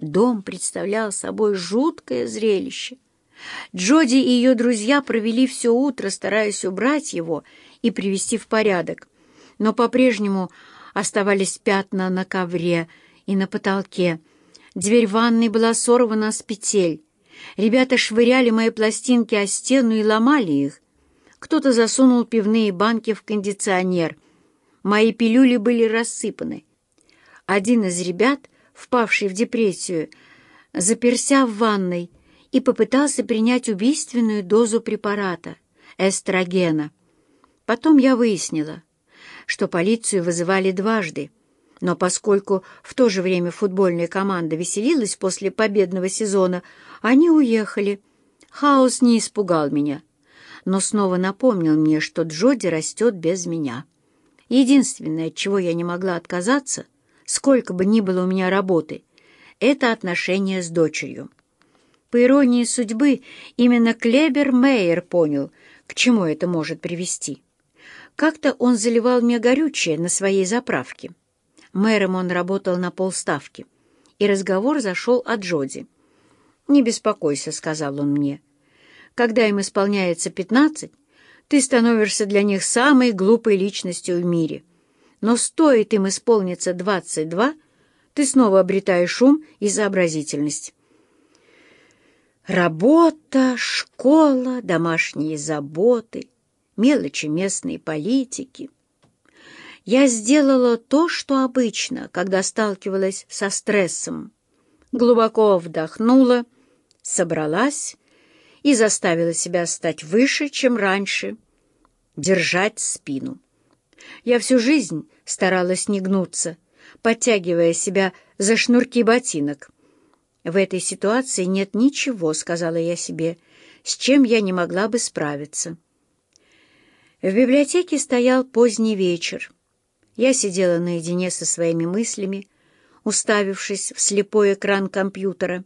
Дом представлял собой жуткое зрелище. Джоди и ее друзья провели все утро, стараясь убрать его и привести в порядок, но по-прежнему оставались пятна на ковре и на потолке. Дверь ванной была сорвана с петель. Ребята швыряли мои пластинки о стену и ломали их. Кто-то засунул пивные банки в кондиционер. Мои пилюли были рассыпаны. Один из ребят, впавший в депрессию, заперся в ванной и попытался принять убийственную дозу препарата — эстрогена. Потом я выяснила, что полицию вызывали дважды, но поскольку в то же время футбольная команда веселилась после победного сезона, они уехали. Хаос не испугал меня, но снова напомнил мне, что Джоди растет без меня. Единственное, от чего я не могла отказаться, сколько бы ни было у меня работы, это отношение с дочерью. По иронии судьбы, именно Клебер Мейер понял, к чему это может привести. Как-то он заливал мне горючее на своей заправке. Мэром он работал на полставки, и разговор зашел о Джоди. «Не беспокойся», — сказал он мне. «Когда им исполняется пятнадцать, ты становишься для них самой глупой личностью в мире. Но стоит им исполниться двадцать два, ты снова обретаешь ум и сообразительность». Работа, школа, домашние заботы, мелочи местной политики. Я сделала то, что обычно, когда сталкивалась со стрессом. Глубоко вдохнула, собралась и заставила себя стать выше, чем раньше, держать спину. Я всю жизнь старалась не гнуться, подтягивая себя за шнурки ботинок, «В этой ситуации нет ничего», — сказала я себе, — «с чем я не могла бы справиться». В библиотеке стоял поздний вечер. Я сидела наедине со своими мыслями, уставившись в слепой экран компьютера.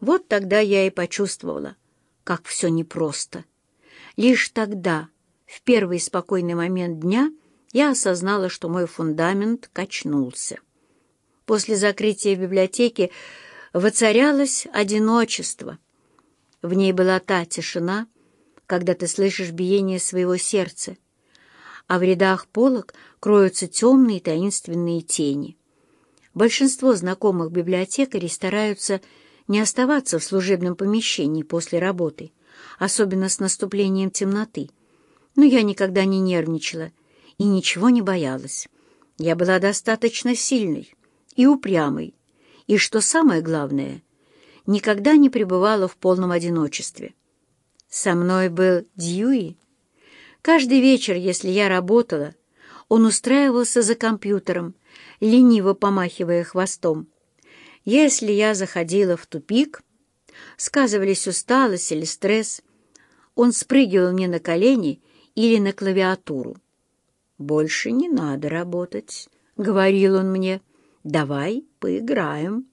Вот тогда я и почувствовала, как все непросто. Лишь тогда, в первый спокойный момент дня, я осознала, что мой фундамент качнулся. После закрытия библиотеки воцарялось одиночество. В ней была та тишина, когда ты слышишь биение своего сердца, а в рядах полок кроются темные таинственные тени. Большинство знакомых библиотекарей стараются не оставаться в служебном помещении после работы, особенно с наступлением темноты. Но я никогда не нервничала и ничего не боялась. Я была достаточно сильной и упрямой, и, что самое главное, никогда не пребывала в полном одиночестве. Со мной был Дьюи. Каждый вечер, если я работала, он устраивался за компьютером, лениво помахивая хвостом. Если я заходила в тупик, сказывались усталость или стресс, он спрыгивал мне на колени или на клавиатуру. «Больше не надо работать», — говорил он мне. «Давай поиграем».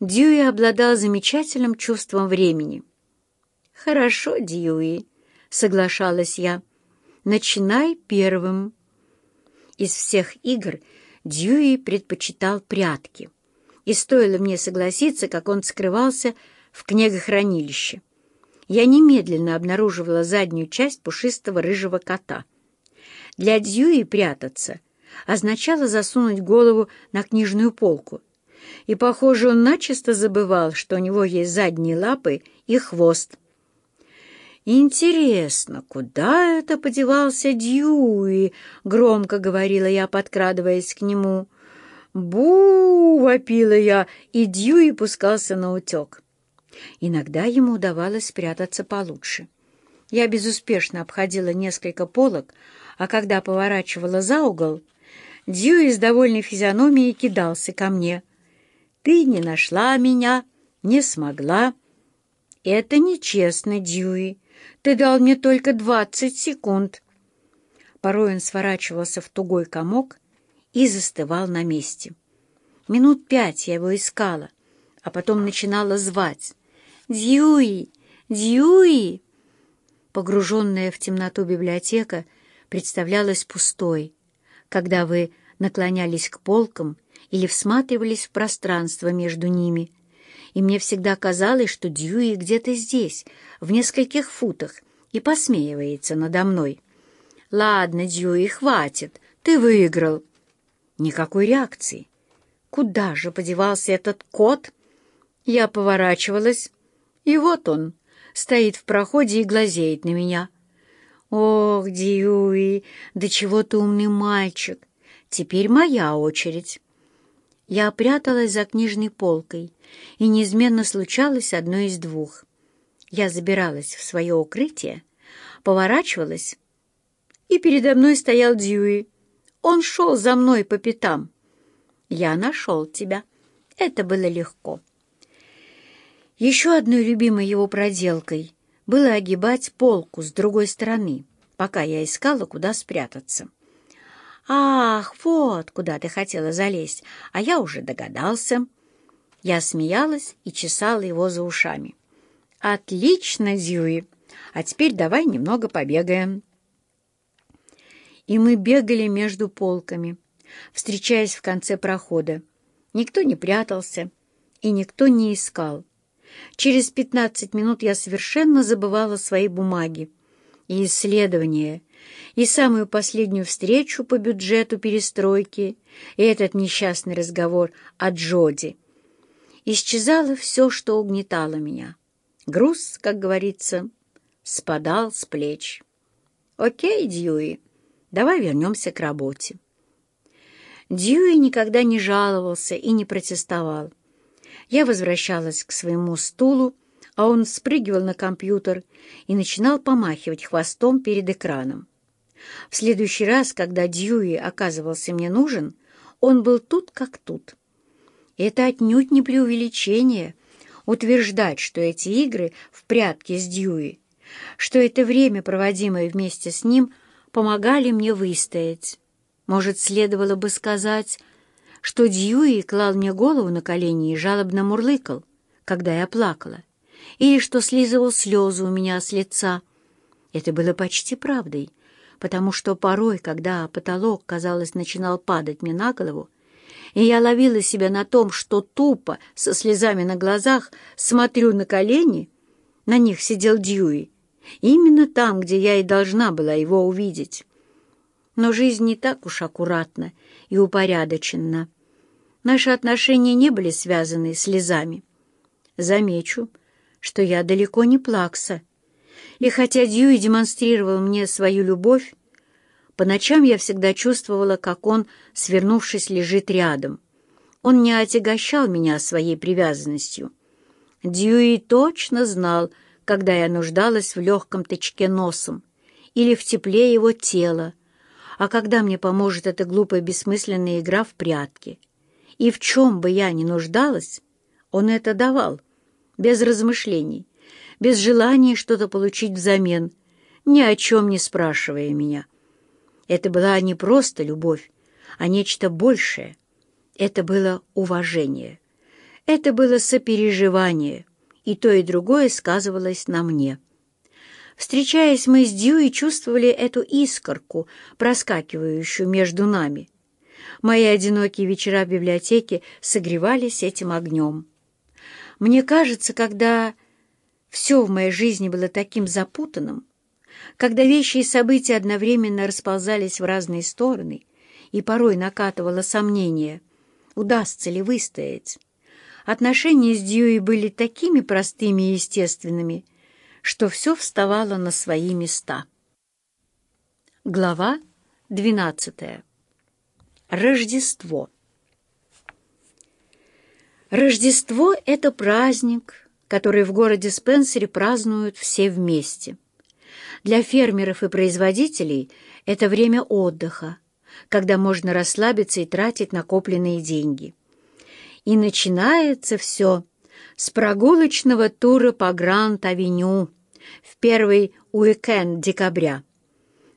Дьюи обладал замечательным чувством времени. «Хорошо, Дьюи», — соглашалась я. «Начинай первым». Из всех игр Дьюи предпочитал прятки, и стоило мне согласиться, как он скрывался в книгохранилище. Я немедленно обнаруживала заднюю часть пушистого рыжего кота. Для Дьюи прятаться означало засунуть голову на книжную полку. И, похоже, он начисто забывал, что у него есть задние лапы и хвост. «Интересно, куда это подевался Дьюи?» — громко говорила я, подкрадываясь к нему. «Бу!» — вопила я, и Дьюи пускался на утек. Иногда ему удавалось спрятаться получше. Я безуспешно обходила несколько полок, а когда поворачивала за угол, Дьюи с довольной физиономией кидался ко мне. «Ты не нашла меня, не смогла». «Это нечестно, Дьюи. Ты дал мне только двадцать секунд». Порой он сворачивался в тугой комок и застывал на месте. Минут пять я его искала, а потом начинала звать. «Дьюи! Дьюи!» Погруженная в темноту библиотека представлялась пустой когда вы наклонялись к полкам или всматривались в пространство между ними, и мне всегда казалось, что Дьюи где-то здесь, в нескольких футах, и посмеивается надо мной. «Ладно, Дьюи, хватит, ты выиграл». Никакой реакции. Куда же подевался этот кот? Я поворачивалась, и вот он, стоит в проходе и глазеет на меня. «Ох, Дьюи, да чего ты умный мальчик! Теперь моя очередь!» Я пряталась за книжной полкой, и неизменно случалось одно из двух. Я забиралась в свое укрытие, поворачивалась, и передо мной стоял Дьюи. Он шел за мной по пятам. «Я нашел тебя». Это было легко. Еще одной любимой его проделкой было огибать полку с другой стороны, пока я искала, куда спрятаться. «Ах, вот куда ты хотела залезть, а я уже догадался». Я смеялась и чесала его за ушами. «Отлично, Зьюи! А теперь давай немного побегаем». И мы бегали между полками, встречаясь в конце прохода. Никто не прятался и никто не искал. Через пятнадцать минут я совершенно забывала свои бумаги и исследования, и самую последнюю встречу по бюджету перестройки, и этот несчастный разговор о Джоди. Исчезало все, что угнетало меня. Груз, как говорится, спадал с плеч. «Окей, Дьюи, давай вернемся к работе». Дьюи никогда не жаловался и не протестовал. Я возвращалась к своему стулу, а он спрыгивал на компьютер и начинал помахивать хвостом перед экраном. В следующий раз, когда Дьюи оказывался мне нужен, он был тут как тут. Это отнюдь не преувеличение утверждать, что эти игры в прятки с Дьюи, что это время, проводимое вместе с ним, помогали мне выстоять. Может, следовало бы сказать, что Дьюи клал мне голову на колени и жалобно мурлыкал, когда я плакала, или что слизывал слезы у меня с лица. Это было почти правдой, потому что порой, когда потолок, казалось, начинал падать мне на голову, и я ловила себя на том, что тупо, со слезами на глазах, смотрю на колени, на них сидел Дьюи, именно там, где я и должна была его увидеть. Но жизнь не так уж аккуратна и упорядочена. Наши отношения не были связаны слезами. Замечу, что я далеко не плакса. И хотя Дьюи демонстрировал мне свою любовь, по ночам я всегда чувствовала, как он, свернувшись, лежит рядом. Он не отягощал меня своей привязанностью. Дьюи точно знал, когда я нуждалась в легком тычке носом или в тепле его тела, а когда мне поможет эта глупая бессмысленная игра в прятки. И в чем бы я ни нуждалась, он это давал, без размышлений, без желания что-то получить взамен, ни о чем не спрашивая меня. Это была не просто любовь, а нечто большее. Это было уважение. Это было сопереживание, и то и другое сказывалось на мне. Встречаясь, мы с Дьюи чувствовали эту искорку, проскакивающую между нами. Мои одинокие вечера в библиотеке согревались этим огнем. Мне кажется, когда все в моей жизни было таким запутанным, когда вещи и события одновременно расползались в разные стороны, и порой накатывало сомнение, удастся ли выстоять. Отношения с Дьюи были такими простыми и естественными, что все вставало на свои места. Глава двенадцатая. Рождество. Рождество — это праздник, который в городе Спенсере празднуют все вместе. Для фермеров и производителей это время отдыха, когда можно расслабиться и тратить накопленные деньги. И начинается все с прогулочного тура по Гранд-авеню в первый уикенд декабря.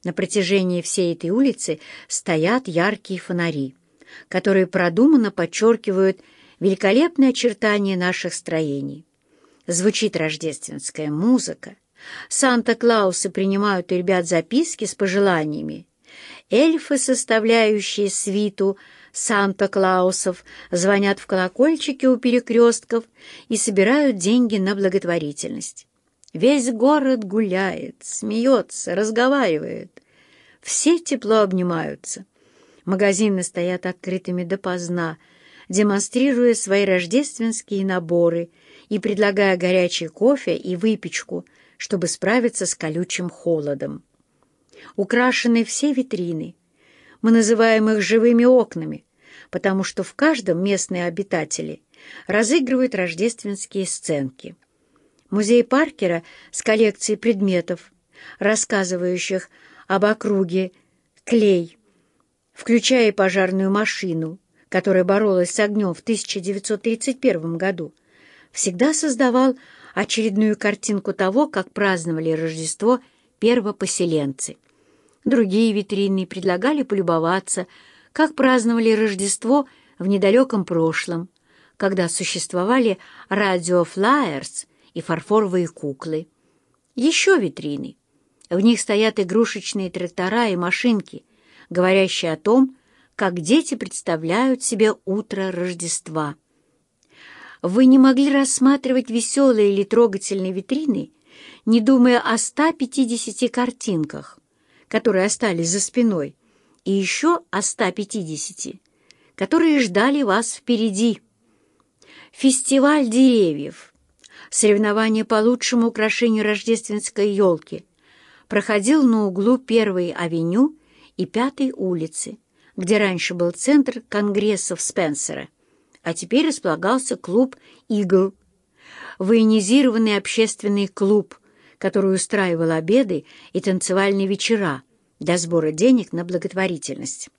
На протяжении всей этой улицы стоят яркие фонари, которые продуманно подчеркивают великолепные очертания наших строений. Звучит рождественская музыка. Санта-Клаусы принимают у ребят записки с пожеланиями. эльфы, составляющие свиту Санта-Клаусов, звонят в колокольчики у перекрестков и собирают деньги на благотворительность. Весь город гуляет, смеется, разговаривает. Все тепло обнимаются. Магазины стоят открытыми допоздна, демонстрируя свои рождественские наборы и предлагая горячий кофе и выпечку, чтобы справиться с колючим холодом. Украшены все витрины. Мы называем их живыми окнами, потому что в каждом местные обитатели разыгрывают рождественские сценки. Музей Паркера с коллекцией предметов, рассказывающих об округе Клей, включая пожарную машину, которая боролась с огнем в 1931 году, всегда создавал очередную картинку того, как праздновали Рождество первопоселенцы. Другие витрины предлагали полюбоваться, как праздновали Рождество в недалеком прошлом, когда существовали радиофлайерс и фарфоровые куклы. Еще витрины. В них стоят игрушечные трактора и машинки, говорящие о том, как дети представляют себе утро Рождества. Вы не могли рассматривать веселые или трогательные витрины, не думая о 150 картинках, которые остались за спиной, и еще о 150, которые ждали вас впереди. Фестиваль деревьев, соревнование по лучшему украшению рождественской елки, проходил на углу Первой авеню и Пятой улицы, где раньше был центр конгрессов Спенсера, а теперь располагался клуб «Игл», военизированный общественный клуб, который устраивал обеды и танцевальные вечера для сбора денег на благотворительность.